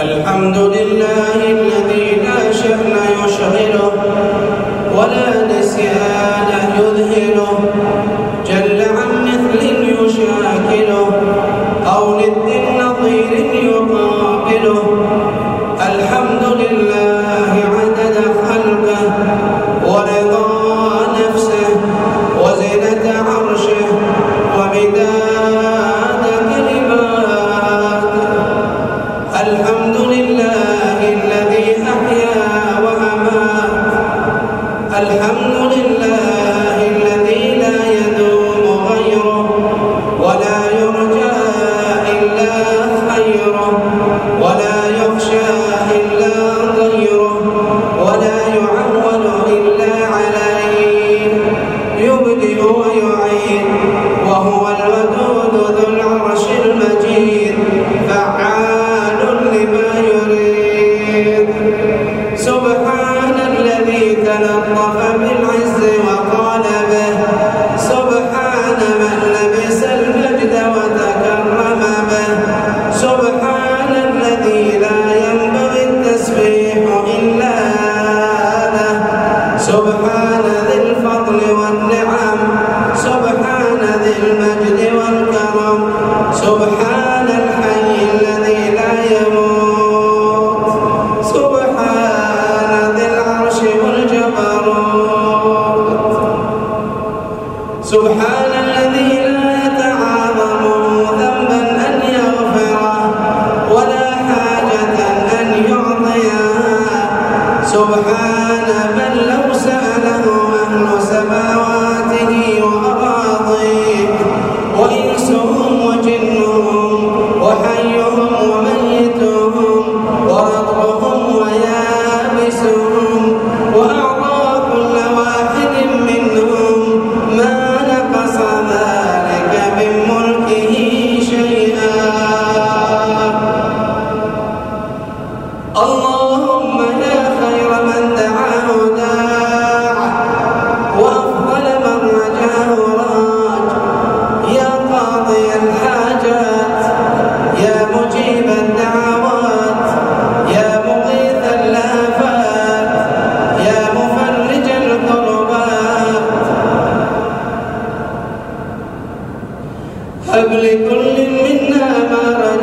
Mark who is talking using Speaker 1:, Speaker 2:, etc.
Speaker 1: الحمد لله الذي لا شأن يشغله ولا نسيان يذهله. جل عن مثل يشاكله أو ند نظير يقابله. الحمد لله عدد خلقه ورضا نفسه وزنة عقله لكل منا ما رجع